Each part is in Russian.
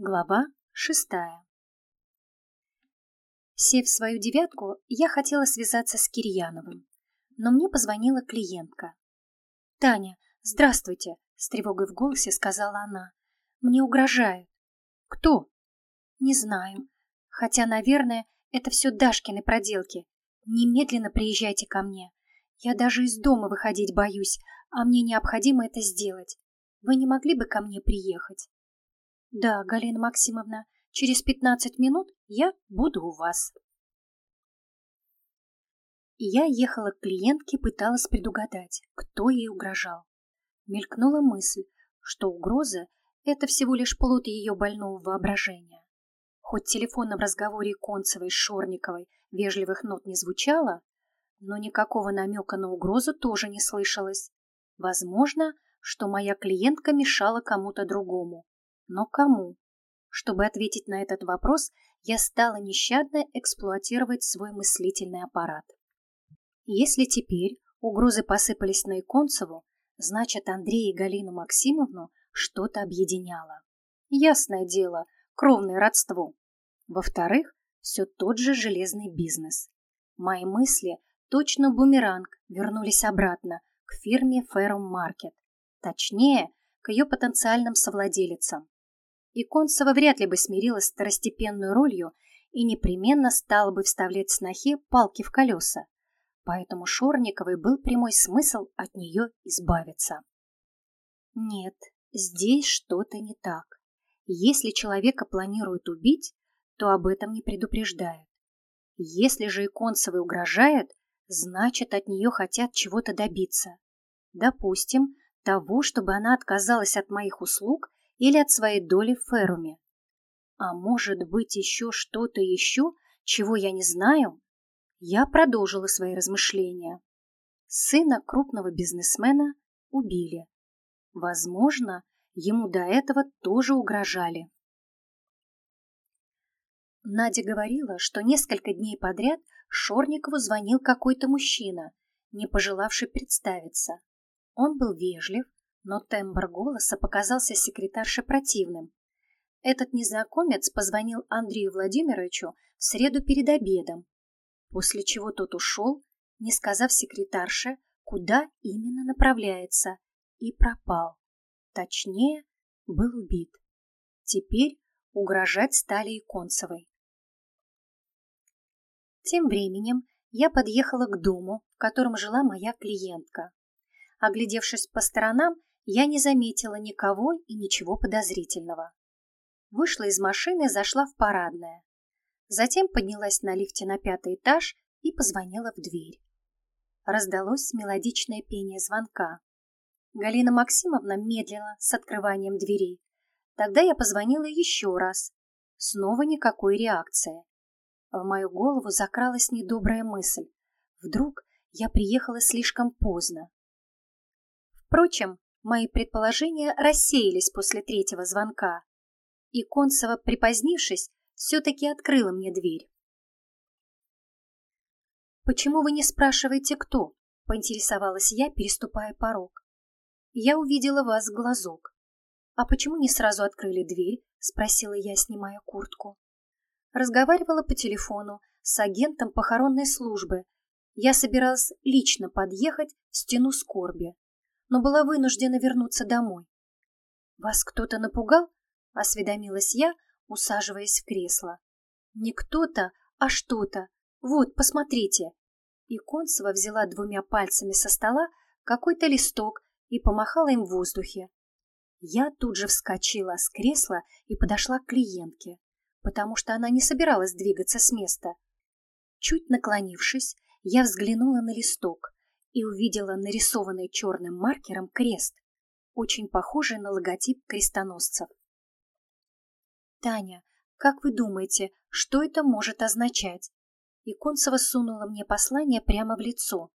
Глава шестая Сев в свою девятку, я хотела связаться с Кирьяновым, но мне позвонила клиентка. «Таня, здравствуйте!» — с тревогой в голосе сказала она. «Мне угрожают». «Кто?» «Не знаю. Хотя, наверное, это все Дашкины проделки. Немедленно приезжайте ко мне. Я даже из дома выходить боюсь, а мне необходимо это сделать. Вы не могли бы ко мне приехать?» Да, Галина Максимовна, через пятнадцать минут я буду у вас. Я ехала к клиентке, пыталась предугадать, кто ей угрожал. Мелькнула мысль, что угроза — это всего лишь плод ее больного воображения. Хоть в телефонном разговоре Концевой с Шорниковой вежливых нот не звучало, но никакого намека на угрозу тоже не слышалось. Возможно, что моя клиентка мешала кому-то другому, но кому? Чтобы ответить на этот вопрос, я стала нещадно эксплуатировать свой мыслительный аппарат. Если теперь угрозы посыпались на Иконцеву, значит, Андрея и Галину Максимовну что-то объединяло. Ясное дело, кровное родство. Во-вторых, все тот же железный бизнес. Мои мысли, точно бумеранг, вернулись обратно к фирме Ferrum Market. Точнее, к ее потенциальным совладелицам и Концева вряд ли бы смирилась с второстепенной ролью и непременно стала бы вставлять снохе палки в колеса. Поэтому Шорниковой был прямой смысл от нее избавиться. Нет, здесь что-то не так. Если человека планируют убить, то об этом не предупреждают. Если же Иконцевой угрожают, значит, от нее хотят чего-то добиться. Допустим, того, чтобы она отказалась от моих услуг или от своей доли в Феруме. А может быть еще что-то еще, чего я не знаю? Я продолжила свои размышления. Сына крупного бизнесмена убили. Возможно, ему до этого тоже угрожали. Надя говорила, что несколько дней подряд Шорникову звонил какой-то мужчина, не пожелавший представиться. Он был вежлив, но тембр голоса показался секретарше противным. Этот незнакомец позвонил Андрею Владимировичу в среду перед обедом, после чего тот ушел, не сказав секретарше, куда именно направляется, и пропал. Точнее, был убит. Теперь угрожать стали и Концевой. Тем временем я подъехала к дому, в котором жила моя клиентка. Оглядевшись по сторонам, я не заметила никого и ничего подозрительного. Вышла из машины, зашла в парадное. Затем поднялась на лифте на пятый этаж и позвонила в дверь. Раздалось мелодичное пение звонка. Галина Максимовна медлила с открыванием двери. Тогда я позвонила еще раз. Снова никакой реакции. В мою голову закралась недобрая мысль. Вдруг я приехала слишком поздно. Впрочем, Мои предположения рассеялись после третьего звонка, и Концева, припозднившись, все-таки открыла мне дверь. «Почему вы не спрашиваете, кто?» — поинтересовалась я, переступая порог. «Я увидела вас в глазок». «А почему не сразу открыли дверь?» — спросила я, снимая куртку. Разговаривала по телефону с агентом похоронной службы. Я собиралась лично подъехать в стену скорби но была вынуждена вернуться домой. «Вас кто-то напугал?» — осведомилась я, усаживаясь в кресло. «Не кто-то, а что-то. Вот, посмотрите». И Концева взяла двумя пальцами со стола какой-то листок и помахала им в воздухе. Я тут же вскочила с кресла и подошла к клиентке, потому что она не собиралась двигаться с места. Чуть наклонившись, я взглянула на листок и увидела нарисованный черным маркером крест, очень похожий на логотип крестоносцев. «Таня, как вы думаете, что это может означать?» Иконцева сунула мне послание прямо в лицо.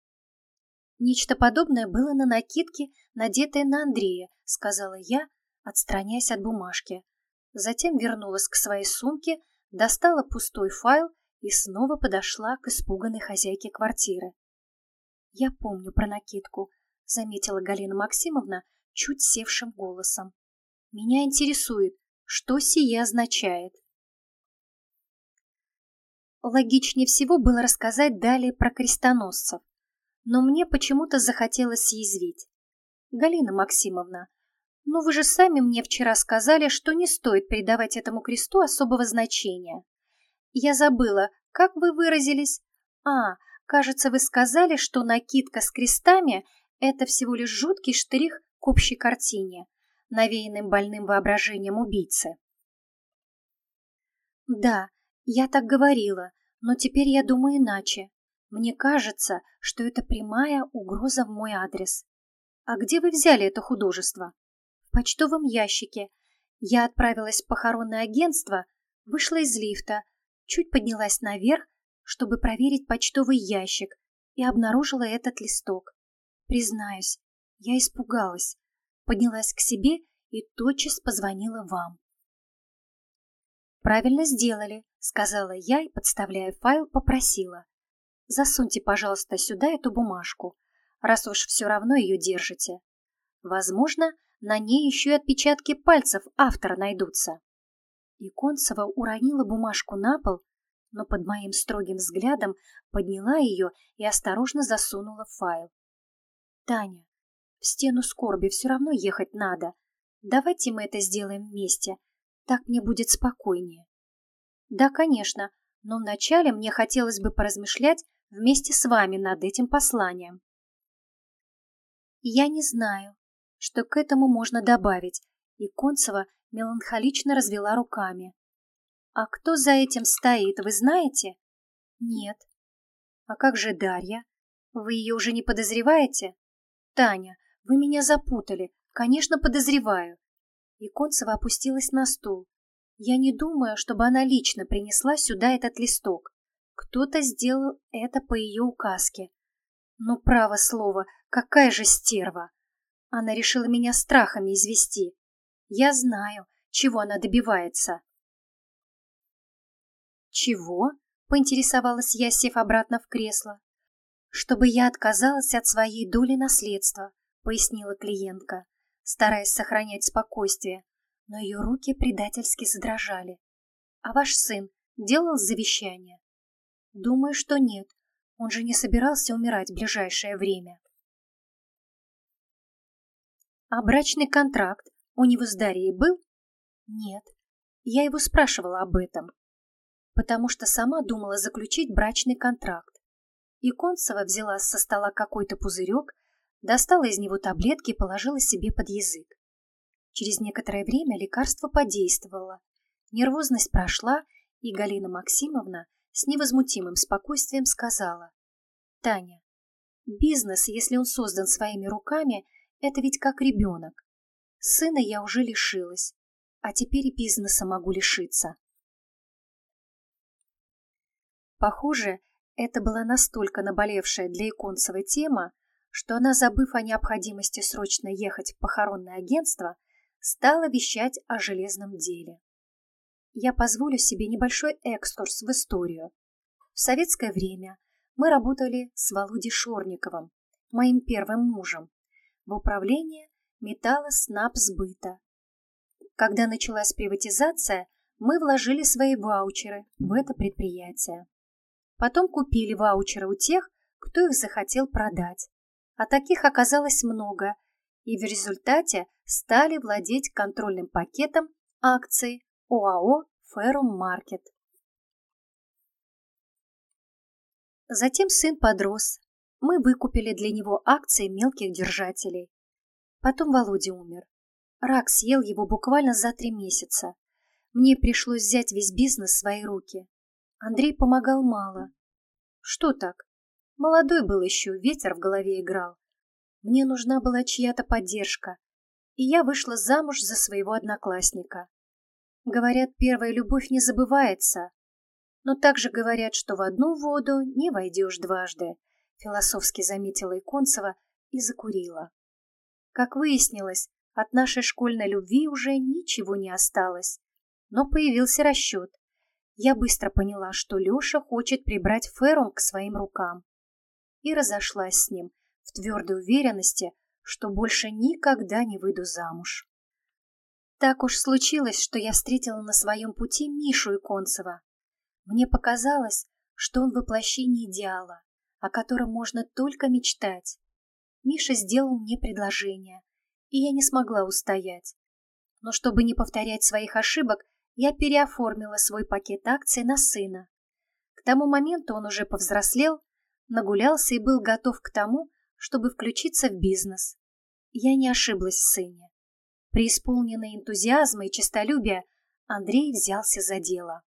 «Нечто подобное было на накидке, надетой на Андрея», — сказала я, отстраняясь от бумажки. Затем вернулась к своей сумке, достала пустой файл и снова подошла к испуганной хозяйке квартиры. «Я помню про накидку», — заметила Галина Максимовна чуть севшим голосом. «Меня интересует, Что сие означает? Логичнее всего было рассказать далее про крестоносцев, но мне почему-то захотелось съязвить. Галина Максимовна, ну вы же сами мне вчера сказали, что не стоит придавать этому кресту особого значения. Я забыла, как вы выразились? А, кажется, вы сказали, что накидка с крестами – это всего лишь жуткий штрих к общей картине, навеянным больным воображением убийцы. Да, я так говорила, но теперь я думаю иначе. Мне кажется, что это прямая угроза в мой адрес. А где вы взяли это художество? В почтовом ящике. Я отправилась в похоронное агентство, вышла из лифта, чуть поднялась наверх, чтобы проверить почтовый ящик, и обнаружила этот листок. Признаюсь, я испугалась, поднялась к себе и тотчас позвонила вам. «Правильно сделали», — сказала я и, подставляя файл, попросила. «Засуньте, пожалуйста, сюда эту бумажку, раз уж все равно ее держите. Возможно, на ней еще и отпечатки пальцев автора найдутся». Иконцева уронила бумажку на пол, но под моим строгим взглядом подняла ее и осторожно засунула в файл. «Таня, в стену скорби все равно ехать надо. Давайте мы это сделаем вместе. Так мне будет спокойнее». «Да, конечно, но вначале мне хотелось бы поразмышлять вместе с вами над этим посланием». «Я не знаю, что к этому можно добавить», и Концева меланхолично развела руками. «А кто за этим стоит, вы знаете?» «Нет». «А как же Дарья? Вы ее уже не подозреваете?» «Таня, вы меня запутали. Конечно, подозреваю». Иконцева опустилась на стул. «Я не думаю, чтобы она лично принесла сюда этот листок. Кто-то сделал это по ее указке. Ну, право слово, какая же стерва! Она решила меня страхами извести. Я знаю, чего она добивается. «Чего?» — поинтересовалась я, сев обратно в кресло. «Чтобы я отказалась от своей доли наследства», — пояснила клиентка, стараясь сохранять спокойствие, но ее руки предательски задрожали. «А ваш сын делал завещание?» «Думаю, что нет. Он же не собирался умирать в ближайшее время». «А брачный контракт у него с Дарьей был?» «Нет. Я его спрашивала об этом потому что сама думала заключить брачный контракт. И Концева взяла со стола какой-то пузырек, достала из него таблетки и положила себе под язык. Через некоторое время лекарство подействовало. Нервозность прошла, и Галина Максимовна с невозмутимым спокойствием сказала. «Таня, бизнес, если он создан своими руками, это ведь как ребенок. Сына я уже лишилась, а теперь и бизнеса могу лишиться. Похоже, это была настолько наболевшая для Иконцевой тема, что она, забыв о необходимости срочно ехать в похоронное агентство, стала вещать о железном деле. Я позволю себе небольшой экскурс в историю. В советское время мы работали с Володей Шорниковым, моим первым мужем, в управлении металлоснабсбыта. Когда началась приватизация, мы вложили свои ваучеры в это предприятие. Потом купили ваучеры у тех, кто их захотел продать. А таких оказалось много, и в результате стали владеть контрольным пакетом акций ОАО «Ферум Маркет». Затем сын подрос. Мы выкупили для него акции мелких держателей. Потом Володя умер. Рак съел его буквально за три месяца. Мне пришлось взять весь бизнес в свои руки. Андрей помогал мало. Что так? Молодой был еще, ветер в голове играл. Мне нужна была чья-то поддержка, и я вышла замуж за своего одноклассника. Говорят, первая любовь не забывается, но также говорят, что в одну воду не войдешь дважды, философски заметила Иконцева и закурила. Как выяснилось, от нашей школьной любви уже ничего не осталось, но появился расчет я быстро поняла, что Леша хочет прибрать Ферум к своим рукам. И разошлась с ним в твердой уверенности, что больше никогда не выйду замуж. Так уж случилось, что я встретила на своем пути Мишу Иконцева. Мне показалось, что он воплощение идеала, о котором можно только мечтать. Миша сделал мне предложение, и я не смогла устоять. Но чтобы не повторять своих ошибок, я переоформила свой пакет акций на сына. К тому моменту он уже повзрослел, нагулялся и был готов к тому, чтобы включиться в бизнес. Я не ошиблась в сыне. Преисполненный энтузиазма и честолюбия, Андрей взялся за дело.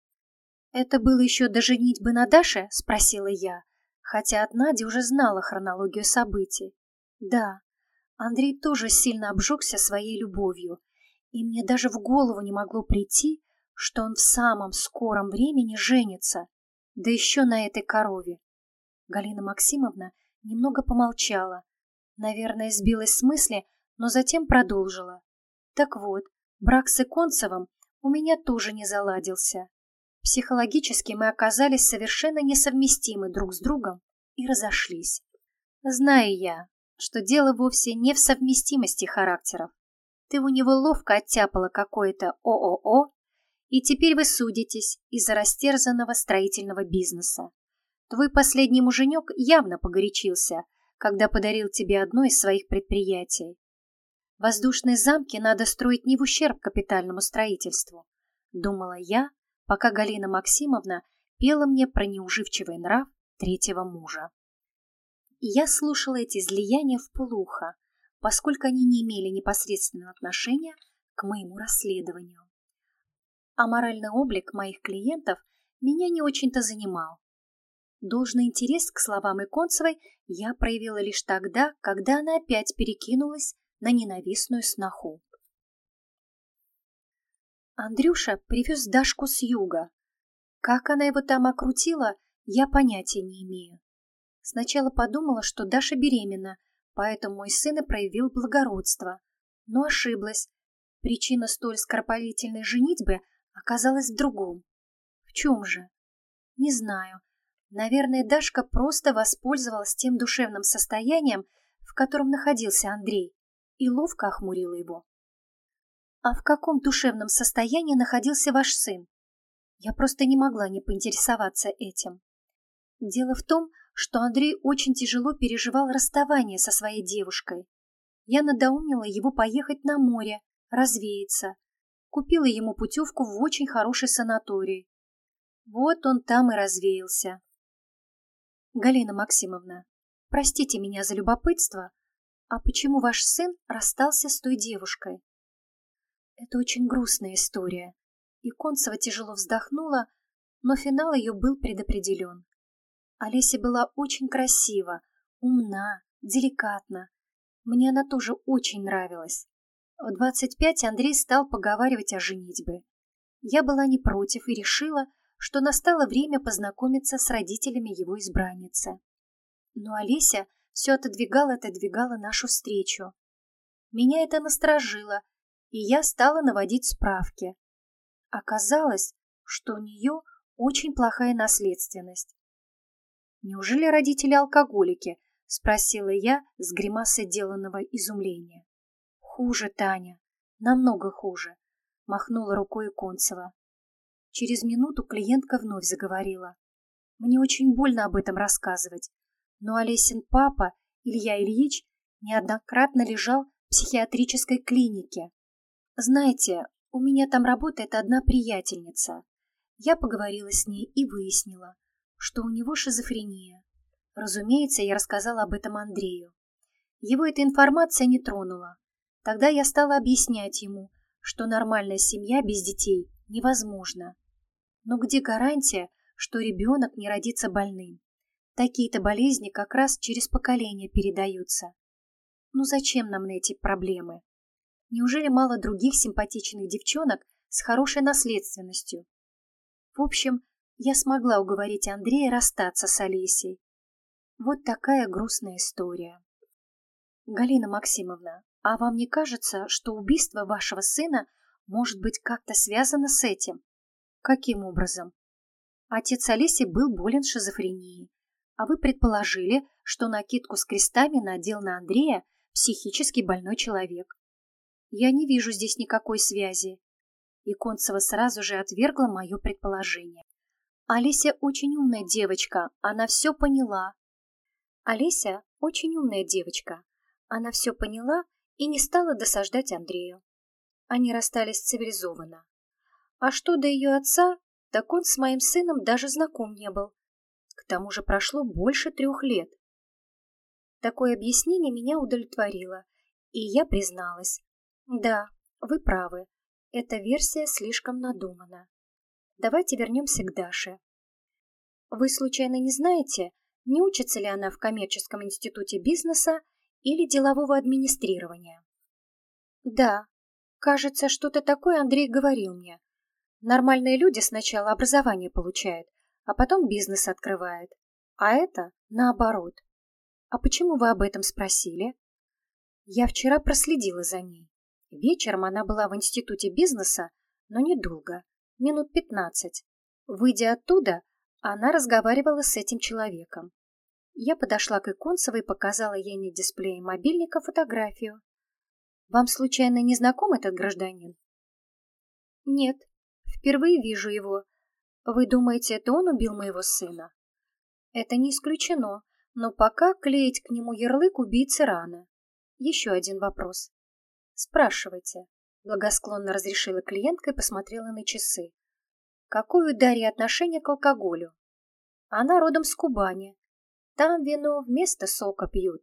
«Это было еще до женитьбы на Даше?» — спросила я, хотя от Нади уже знала хронологию событий. «Да, Андрей тоже сильно обжегся своей любовью, и мне даже в голову не могло прийти, что он в самом скором времени женится, да еще на этой корове». Галина Максимовна немного помолчала, наверное, сбилась с мысли, но затем продолжила. Так вот, брак с Иконцевым у меня тоже не заладился. Психологически мы оказались совершенно несовместимы друг с другом и разошлись. Знаю я, что дело вовсе не в совместимости характеров. Ты у него ловко оттяпала какое-то ООО, и теперь вы судитесь из-за растерзанного строительного бизнеса. Твой последний муженек явно погорячился, когда подарил тебе одно из своих предприятий. Воздушные замки надо строить не в ущерб капитальному строительству, думала я, пока Галина Максимовна пела мне про неуживчивый нрав третьего мужа. И я слушала эти излияния в полухо, поскольку они не имели непосредственного отношения к моему расследованию. А моральный облик моих клиентов меня не очень-то занимал. Должный интерес к словам Иконцевой я проявила лишь тогда, когда она опять перекинулась на ненавистную сноху. Андрюша привез Дашку с юга. Как она его там окрутила, я понятия не имею. Сначала подумала, что Даша беременна, поэтому мой сын и проявил благородство. Но ошиблась. Причина столь скоропалительной женитьбы оказалась в другом. В чем же? Не знаю. Наверное, Дашка просто воспользовалась тем душевным состоянием, в котором находился Андрей и ловко охмурила его. «А в каком душевном состоянии находился ваш сын?» Я просто не могла не поинтересоваться этим. Дело в том, что Андрей очень тяжело переживал расставание со своей девушкой. Я надоумила его поехать на море, развеяться. Купила ему путевку в очень хороший санаторий. Вот он там и развеялся. Галина Максимовна, простите меня за любопытство, «А почему ваш сын расстался с той девушкой?» Это очень грустная история. И Концева тяжело вздохнула, но финал ее был предопределен. Олеся была очень красива, умна, деликатна. Мне она тоже очень нравилась. В 25 Андрей стал поговаривать о женитьбе. Я была не против и решила, что настало время познакомиться с родителями его избранницы. Но Олеся все отодвигало-отодвигало нашу встречу. Меня это насторожило, и я стала наводить справки. Оказалось, что у нее очень плохая наследственность. «Неужели родители алкоголики?» — спросила я с гримасой деланного изумления. «Хуже, Таня, намного хуже», — махнула рукой Концева. Через минуту клиентка вновь заговорила. «Мне очень больно об этом рассказывать, но Олесин папа, Илья Ильич, неоднократно лежал в психиатрической клинике. Знаете, у меня там работает одна приятельница. Я поговорила с ней и выяснила, что у него шизофрения. Разумеется, я рассказала об этом Андрею. Его эта информация не тронула. Тогда я стала объяснять ему, что нормальная семья без детей невозможна. Но где гарантия, что ребенок не родится больным? Такие-то болезни как раз через поколение передаются. Ну зачем нам эти проблемы? Неужели мало других симпатичных девчонок с хорошей наследственностью? В общем, я смогла уговорить Андрея расстаться с Олесей. Вот такая грустная история. Галина Максимовна, а вам не кажется, что убийство вашего сына может быть как-то связано с этим? Каким образом? Отец Олеси был болен шизофренией а вы предположили, что накидку с крестами надел на Андрея психически больной человек. Я не вижу здесь никакой связи. И Концева сразу же отвергла мое предположение. Олеся очень умная девочка, она все поняла. Олеся очень умная девочка. Она все поняла и не стала досаждать Андрею. Они расстались цивилизованно. А что до ее отца, так он с моим сыном даже знаком не был. К тому же прошло больше трех лет. Такое объяснение меня удовлетворило, и я призналась. Да, вы правы, эта версия слишком надумана. Давайте вернемся к Даше. Вы случайно не знаете, не учится ли она в коммерческом институте бизнеса или делового администрирования? Да, кажется, что-то такое Андрей говорил мне. Нормальные люди сначала образование получают, а потом бизнес открывают. А это наоборот. А почему вы об этом спросили? Я вчера проследила за ней. Вечером она была в институте бизнеса, но недолго, минут пятнадцать. Выйдя оттуда, она разговаривала с этим человеком. Я подошла к Иконцевой и показала ей на дисплее мобильника фотографию. «Вам случайно не знаком этот гражданин?» «Нет, впервые вижу его. Вы думаете, это он убил моего сына?» «Это не исключено, но пока клеить к нему ярлык убийцы рано. Еще один вопрос». «Спрашивайте», — благосклонно разрешила клиентка и посмотрела на часы. Какое у Дарьи отношение к алкоголю? Она родом с Кубани. Там вино вместо сока пьют.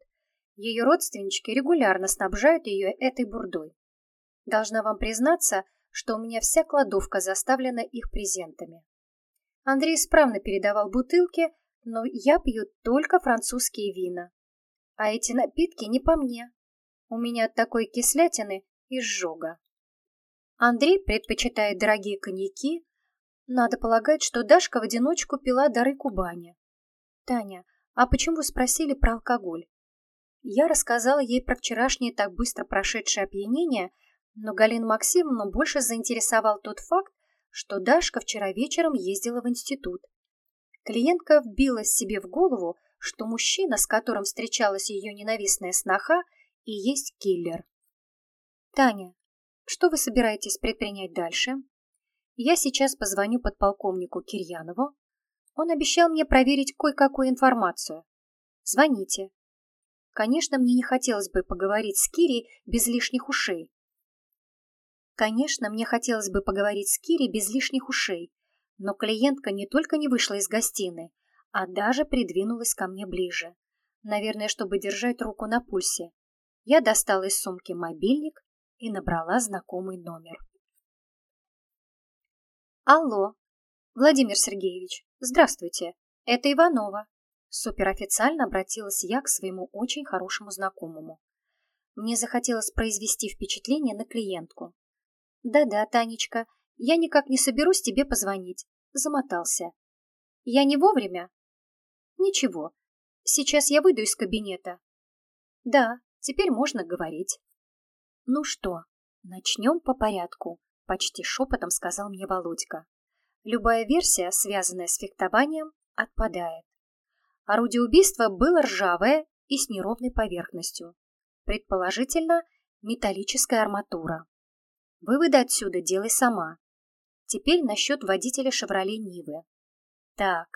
Ее родственнички регулярно снабжают ее этой бурдой. Должна вам признаться, что у меня вся кладовка заставлена их презентами. Андрей исправно передавал бутылки, но я пью только французские вина. А эти напитки не по мне. У меня от такой кислятины изжога. Андрей предпочитает дорогие коньяки, надо полагать, что Дашка в одиночку пила дары Кубани. Таня, а почему вы спросили про алкоголь? Я рассказала ей про вчерашнее так быстро прошедшее опьянение, но Галину Максимовну больше заинтересовал тот факт, что Дашка вчера вечером ездила в институт. Клиентка вбила себе в голову, что мужчина, с которым встречалась ее ненавистная сноха, и есть киллер. «Таня, что вы собираетесь предпринять дальше?» Я сейчас позвоню подполковнику Кирьянову. Он обещал мне проверить кое-какую информацию. Звоните. Конечно, мне не хотелось бы поговорить с Кири без лишних ушей. Конечно, мне хотелось бы поговорить с Кири без лишних ушей, но клиентка не только не вышла из гостиной, а даже придвинулась ко мне ближе. Наверное, чтобы держать руку на пульсе. Я достала из сумки мобильник и набрала знакомый номер. Алло, Владимир Сергеевич, здравствуйте, это Иванова. Суперофициально обратилась я к своему очень хорошему знакомому. Мне захотелось произвести впечатление на клиентку. Да-да, Танечка, я никак не соберусь тебе позвонить. Замотался. Я не вовремя? Ничего. Сейчас я выйду из кабинета. Да, теперь можно говорить. Ну что, начнем по порядку. Почти шепотом сказал мне Володька. Любая версия, связанная с фехтованием, отпадает. Орудие убийства было ржавое и с неровной поверхностью. Предположительно, металлическая арматура. Выводы отсюда делай сама. Теперь насчет водителя «Шевроле Нивы». Так,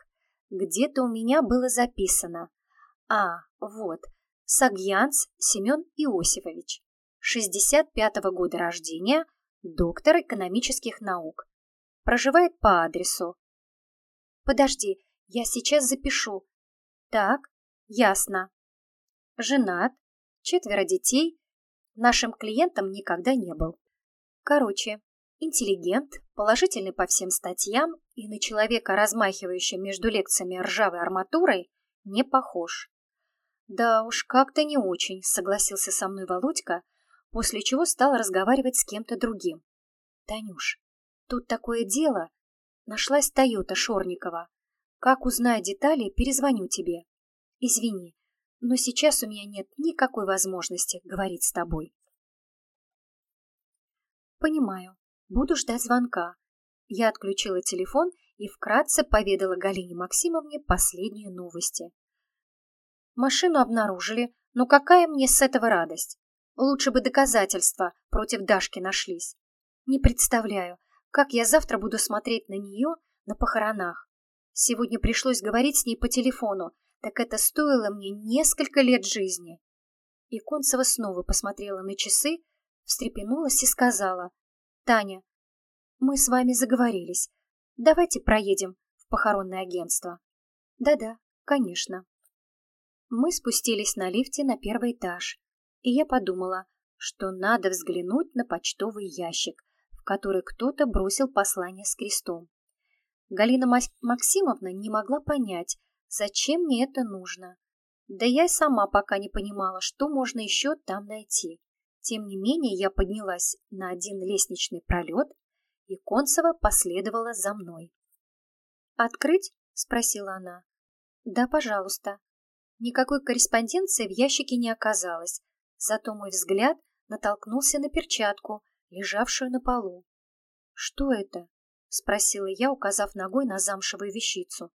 где-то у меня было записано. А, вот, Сагьянц Семен Иосифович, 65-го года рождения, доктор экономических наук. Проживает по адресу. Подожди, я сейчас запишу. Так, ясно. Женат, четверо детей. Нашим клиентом никогда не был. Короче, интеллигент, положительный по всем статьям и на человека, размахивающего между лекциями ржавой арматурой, не похож. Да уж, как-то не очень, согласился со мной Володька, после чего стал разговаривать с кем-то другим. «Танюш, тут такое дело. Нашлась Тойота Шорникова. Как узнаю детали, перезвоню тебе. Извини, но сейчас у меня нет никакой возможности говорить с тобой». «Понимаю. Буду ждать звонка». Я отключила телефон и вкратце поведала Галине Максимовне последние новости. Машину обнаружили, но какая мне с этого радость? Лучше бы доказательства против Дашки нашлись. Не представляю, как я завтра буду смотреть на нее на похоронах. Сегодня пришлось говорить с ней по телефону, так это стоило мне несколько лет жизни. И Концева снова посмотрела на часы, встрепенулась и сказала, «Таня, мы с вами заговорились. Давайте проедем в похоронное агентство». «Да-да, конечно». Мы спустились на лифте на первый этаж, и я подумала, что надо взглянуть на почтовый ящик, в который кто-то бросил послание с крестом. Галина Максимовна не могла понять, зачем мне это нужно. Да я и сама пока не понимала, что можно еще там найти. Тем не менее, я поднялась на один лестничный пролет, и Концева последовала за мной. «Открыть?» — спросила она. «Да, пожалуйста». Никакой корреспонденции в ящике не оказалось, зато мой взгляд натолкнулся на перчатку, лежавшую на полу. «Что это?» — спросила я, указав ногой на замшевую вещицу.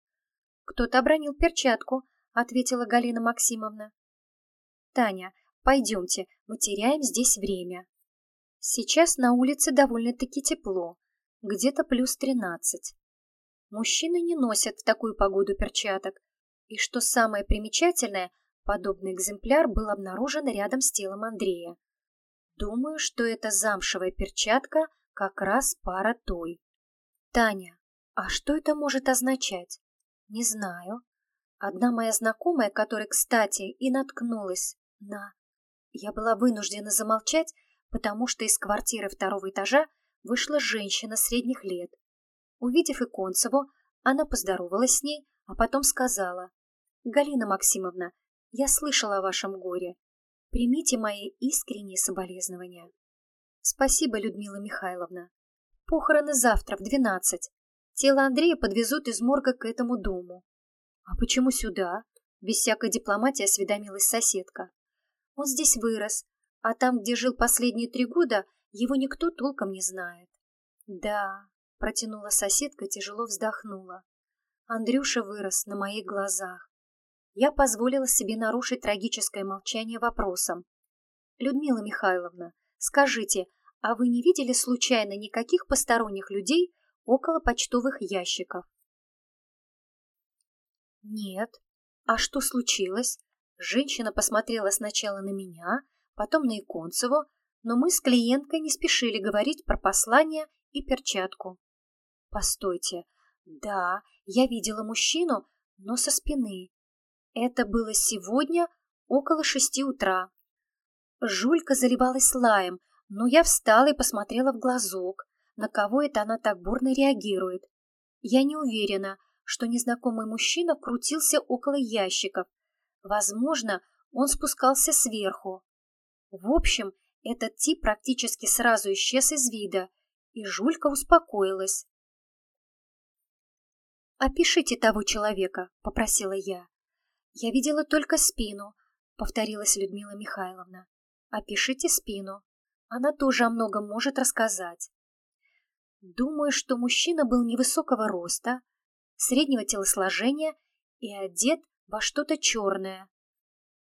«Кто-то обронил перчатку», — ответила Галина Максимовна. «Таня, пойдемте, мы теряем здесь время». Сейчас на улице довольно-таки тепло, где-то плюс тринадцать. Мужчины не носят в такую погоду перчаток, и, что самое примечательное, подобный экземпляр был обнаружен рядом с телом Андрея. Думаю, что эта замшевая перчатка как раз пара той. Таня, а что это может означать? Не знаю. Одна моя знакомая, которая, кстати, и наткнулась на... Я была вынуждена замолчать, потому что из квартиры второго этажа вышла женщина средних лет. Увидев Иконцеву, она поздоровалась с ней, а потом сказала, «Галина Максимовна, я слышала о вашем горе. Примите мои искренние соболезнования». «Спасибо, Людмила Михайловна. Похороны завтра в двенадцать. Тело Андрея подвезут из морга к этому дому. А почему сюда? Без всякой дипломатии осведомилась соседка. Он здесь вырос, а там, где жил последние три года, его никто толком не знает. Да, протянула соседка, тяжело вздохнула. Андрюша вырос на моих глазах. Я позволила себе нарушить трагическое молчание вопросом. «Людмила Михайловна, скажите, а вы не видели случайно никаких посторонних людей около почтовых ящиков. Нет. А что случилось? Женщина посмотрела сначала на меня, потом на Иконцеву, но мы с клиенткой не спешили говорить про послание и перчатку. Постойте. Да, я видела мужчину, но со спины. Это было сегодня около шести утра. Жулька заливалась лаем, но я встала и посмотрела в глазок на кого это она так бурно реагирует. Я не уверена, что незнакомый мужчина крутился около ящиков. Возможно, он спускался сверху. В общем, этот тип практически сразу исчез из вида, и Жулька успокоилась. «Опишите того человека», — попросила я. «Я видела только спину», — повторилась Людмила Михайловна. «Опишите спину. Она тоже о многом может рассказать». Думаю, что мужчина был невысокого роста, среднего телосложения и одет во что-то черное.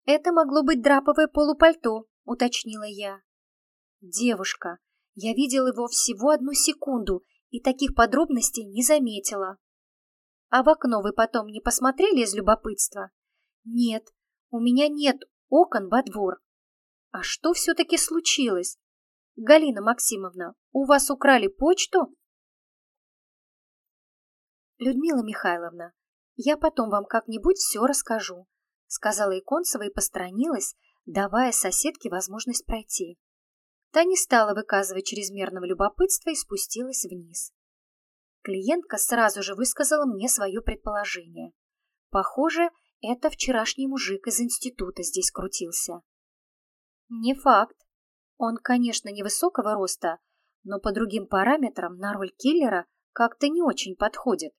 «Это могло быть драповое полупальто», — уточнила я. «Девушка, я видел его всего одну секунду и таких подробностей не заметила». «А в окно вы потом не посмотрели из любопытства?» «Нет, у меня нет окон во двор». «А что все-таки случилось? Галина Максимовна, у вас украли почту? Людмила Михайловна, я потом вам как-нибудь все расскажу, сказала Иконцева и посторонилась, давая соседке возможность пройти. Та не стала выказывать чрезмерного любопытства и спустилась вниз. Клиентка сразу же высказала мне свое предположение. Похоже, это вчерашний мужик из института здесь крутился. Не факт, он, конечно, невысокого роста, но по другим параметрам на роль киллера как-то не очень подходит.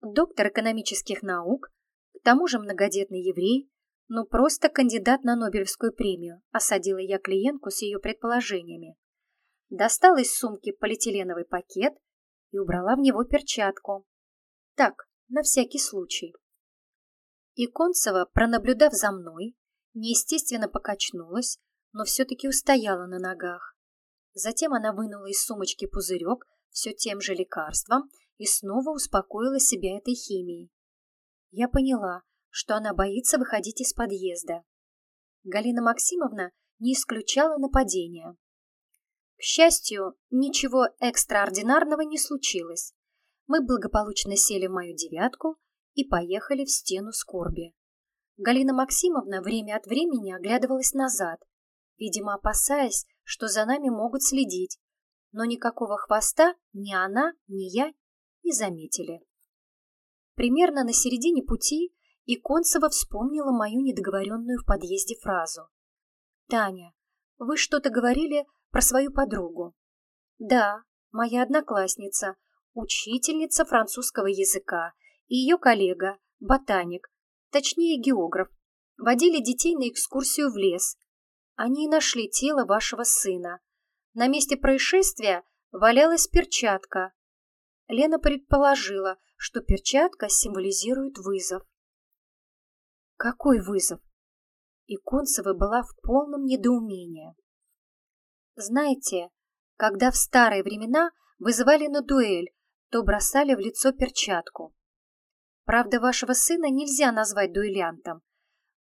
Доктор экономических наук, к тому же многодетный еврей, ну просто кандидат на Нобелевскую премию, осадила я клиентку с ее предположениями. Достала из сумки полиэтиленовый пакет и убрала в него перчатку. Так, на всякий случай. Иконцева, пронаблюдав за мной, неестественно покачнулась, но все-таки устояла на ногах. Затем она вынула из сумочки пузырек все тем же лекарством и снова успокоила себя этой химией. Я поняла, что она боится выходить из подъезда. Галина Максимовна не исключала нападения. К счастью, ничего экстраординарного не случилось. Мы благополучно сели в мою девятку и поехали в стену скорби. Галина Максимовна время от времени оглядывалась назад, видимо, опасаясь, что за нами могут следить, но никакого хвоста ни она, ни я не заметили. Примерно на середине пути Иконцева вспомнила мою недоговоренную в подъезде фразу. «Таня, вы что-то говорили про свою подругу?» «Да, моя одноклассница, учительница французского языка и ее коллега, ботаник, точнее географ, водили детей на экскурсию в лес. Они нашли тело вашего сына. На месте происшествия валялась перчатка. Лена предположила, что перчатка символизирует вызов. Какой вызов? Иконцева была в полном недоумении. Знаете, когда в старые времена вызывали на дуэль, то бросали в лицо перчатку. Правда, вашего сына нельзя назвать дуэлянтом,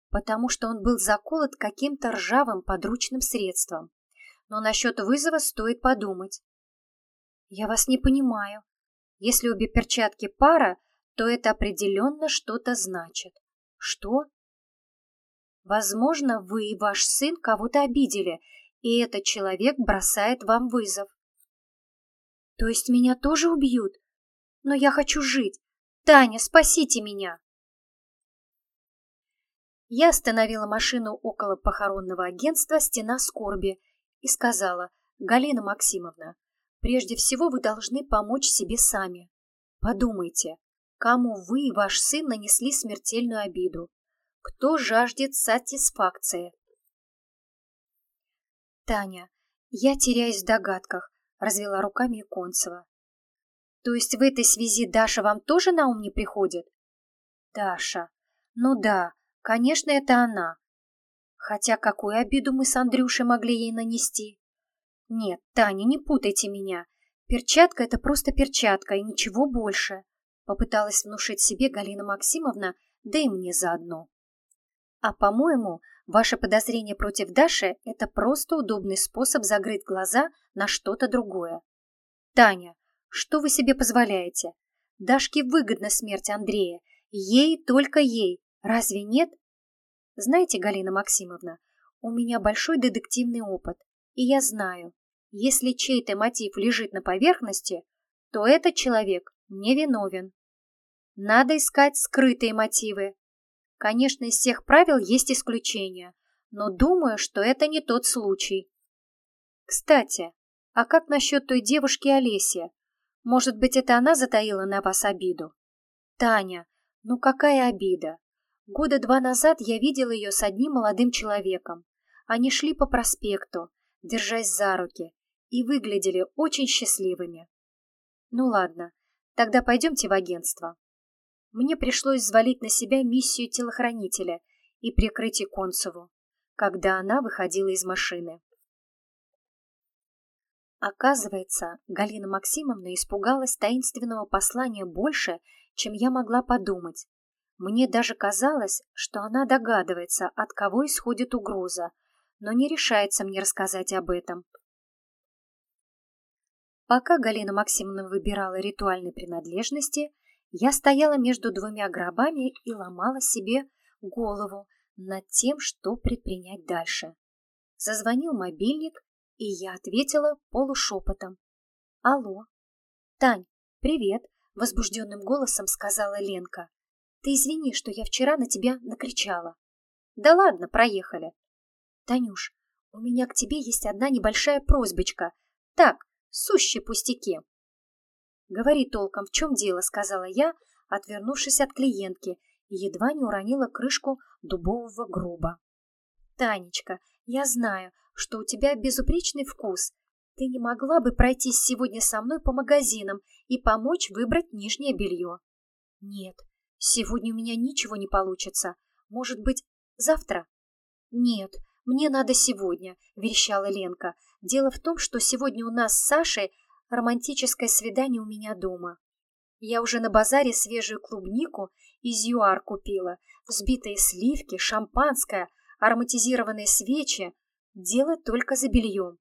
потому что он был заколот каким-то ржавым подручным средством. Но насчет вызова стоит подумать. Я вас не понимаю. Если обе перчатки пара, то это определенно что-то значит. Что? Возможно, вы и ваш сын кого-то обидели, и этот человек бросает вам вызов. То есть меня тоже убьют? Но я хочу жить. Таня, спасите меня! Я остановила машину около похоронного агентства «Стена скорби» и сказала, «Галина Максимовна, прежде всего вы должны помочь себе сами. Подумайте, кому вы и ваш сын нанесли смертельную обиду? Кто жаждет сатисфакции?» «Таня, я теряюсь в догадках», — развела руками Иконцева. То есть в этой связи Даша вам тоже на ум не приходит? Даша. Ну да, конечно, это она. Хотя какую обиду мы с Андрюшей могли ей нанести? Нет, Таня, не путайте меня. Перчатка — это просто перчатка и ничего больше. Попыталась внушить себе Галина Максимовна, да и мне заодно. А по-моему, ваше подозрение против Даши — это просто удобный способ закрыть глаза на что-то другое. Таня, что вы себе позволяете? Дашке выгодна смерть Андрея. Ей, только ей. Разве нет? Знаете, Галина Максимовна, у меня большой детективный опыт, и я знаю, если чей-то мотив лежит на поверхности, то этот человек невиновен. Надо искать скрытые мотивы. Конечно, из всех правил есть исключения, но думаю, что это не тот случай. Кстати, а как насчет той девушки Олеси? Может быть, это она затаила на вас обиду? Таня, ну какая обида? Года два назад я видела ее с одним молодым человеком. Они шли по проспекту, держась за руки, и выглядели очень счастливыми. Ну ладно, тогда пойдемте в агентство. Мне пришлось взвалить на себя миссию телохранителя и прикрыть Иконцеву, когда она выходила из машины. Оказывается, Галина Максимовна испугалась таинственного послания больше, чем я могла подумать. Мне даже казалось, что она догадывается, от кого исходит угроза, но не решается мне рассказать об этом. Пока Галина Максимовна выбирала ритуальные принадлежности, я стояла между двумя гробами и ломала себе голову над тем, что предпринять дальше. Зазвонил мобильник, и я ответила полушепотом. «Алло». «Тань, привет», — возбужденным голосом сказала Ленка. «Ты извини, что я вчера на тебя накричала». «Да ладно, проехали». «Танюш, у меня к тебе есть одна небольшая просьбочка. Так, сущие пустяки». «Говори толком, в чем дело», — сказала я, отвернувшись от клиентки, и едва не уронила крышку дубового гроба. «Танечка, я знаю, что у тебя безупречный вкус. Ты не могла бы пройтись сегодня со мной по магазинам и помочь выбрать нижнее белье? Нет, сегодня у меня ничего не получится. Может быть, завтра? Нет, мне надо сегодня», — верещала Ленка. «Дело в том, что сегодня у нас с Сашей романтическое свидание у меня дома. Я уже на базаре свежую клубнику из ЮАР купила, взбитые сливки, шампанское, ароматизированные свечи. Дело только за бельем.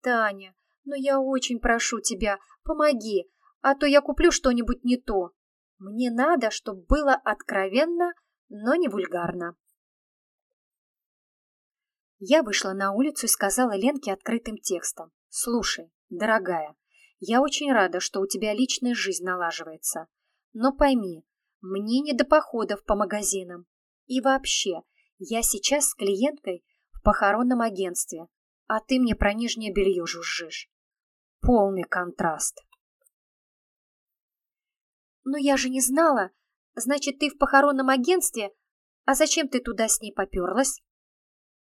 Таня, но ну я очень прошу тебя, помоги, а то я куплю что-нибудь не то. Мне надо, чтобы было откровенно, но не вульгарно. Я вышла на улицу и сказала Ленке открытым текстом. «Слушай, дорогая, я очень рада, что у тебя личная жизнь налаживается. Но пойми, мне не до походов по магазинам. И вообще, я сейчас с клиенткой похоронном агентстве, а ты мне про нижнее белье жужжишь. Полный контраст. Но я же не знала. Значит, ты в похоронном агентстве? А зачем ты туда с ней поперлась?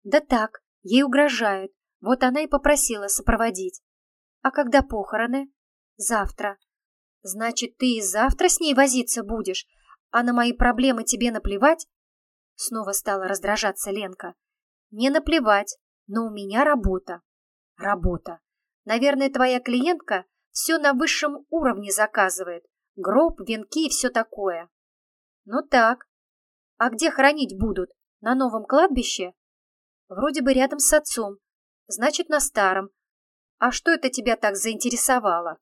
Да так, ей угрожают. Вот она и попросила сопроводить. А когда похороны? Завтра. Значит, ты и завтра с ней возиться будешь, а на мои проблемы тебе наплевать? Снова стала раздражаться Ленка. Не наплевать, но у меня работа. Работа. Наверное, твоя клиентка все на высшем уровне заказывает. Гроб, венки и все такое. Ну так. А где хранить будут? На новом кладбище? Вроде бы рядом с отцом. Значит, на старом. А что это тебя так заинтересовало?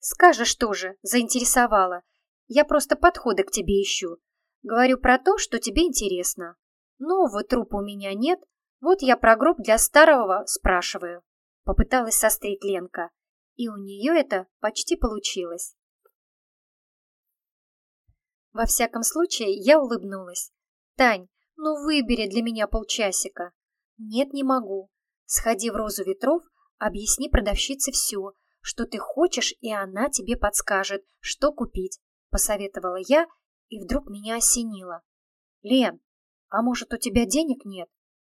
Скажешь тоже, заинтересовало. Я просто подходы к тебе ищу. Говорю про то, что тебе интересно. Нового трупа у меня нет, вот я про гроб для старого спрашиваю. Попыталась сострить Ленка, и у нее это почти получилось. Во всяком случае, я улыбнулась. «Тань, ну выбери для меня полчасика. Нет, не могу. Сходи в розу ветров, объясни продавщице все, что ты хочешь, и она тебе подскажет, что купить, посоветовала я, и вдруг меня осенило. Лен, а может, у тебя денег нет?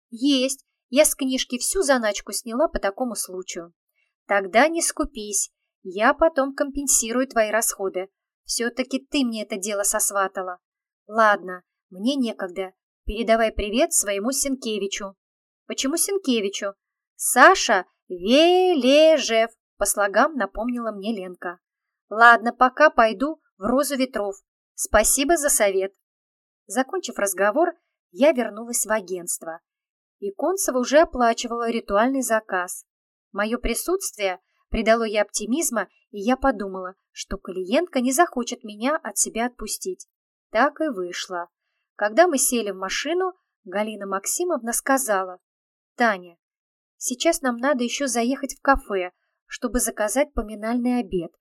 Есть. Я с книжки всю заначку сняла по такому случаю. Тогда не скупись. Я потом компенсирую твои расходы. Все-таки ты мне это дело сосватала. Ладно, мне некогда. Передавай привет своему Сенкевичу. Почему Сенкевичу? Саша Вележев, по слогам напомнила мне Ленка. Ладно, пока пойду в розу ветров. Спасибо за совет. Закончив разговор, я вернулась в агентство. И Концева уже оплачивала ритуальный заказ. Мое присутствие придало ей оптимизма, и я подумала, что клиентка не захочет меня от себя отпустить. Так и вышло. Когда мы сели в машину, Галина Максимовна сказала, «Таня, сейчас нам надо еще заехать в кафе, чтобы заказать поминальный обед,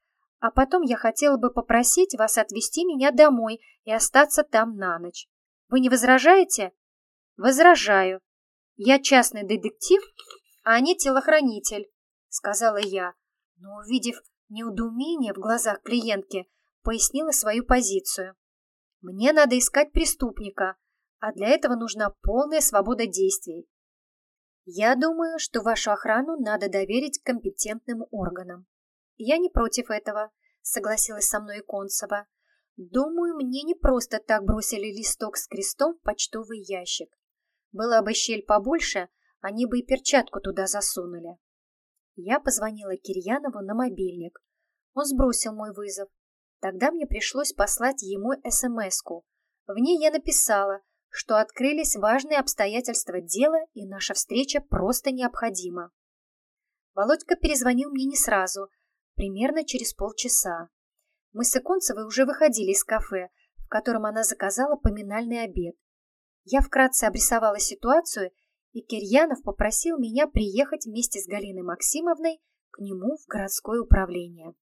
а потом я хотела бы попросить вас отвезти меня домой и остаться там на ночь. Вы не возражаете?» «Возражаю. Я частный детектив, а не телохранитель», — сказала я, но, увидев неудумение в глазах клиентки, пояснила свою позицию. Мне надо искать преступника, а для этого нужна полная свобода действий. Я думаю, что вашу охрану надо доверить компетентным органам. Я не против этого, согласилась со мной Концева. Думаю, мне не просто так бросили листок с крестом в почтовый ящик. Была бы щель побольше, они бы и перчатку туда засунули. Я позвонила Кирьянову на мобильник. Он сбросил мой вызов. Тогда мне пришлось послать ему СМС-ку. В ней я написала, что открылись важные обстоятельства дела и наша встреча просто необходима. Володька перезвонил мне не сразу, примерно через полчаса. Мы с Иконцевой уже выходили из кафе, в котором она заказала поминальный обед. Я вкратце обрисовала ситуацию, и Кирьянов попросил меня приехать вместе с Галиной Максимовной к нему в городское управление.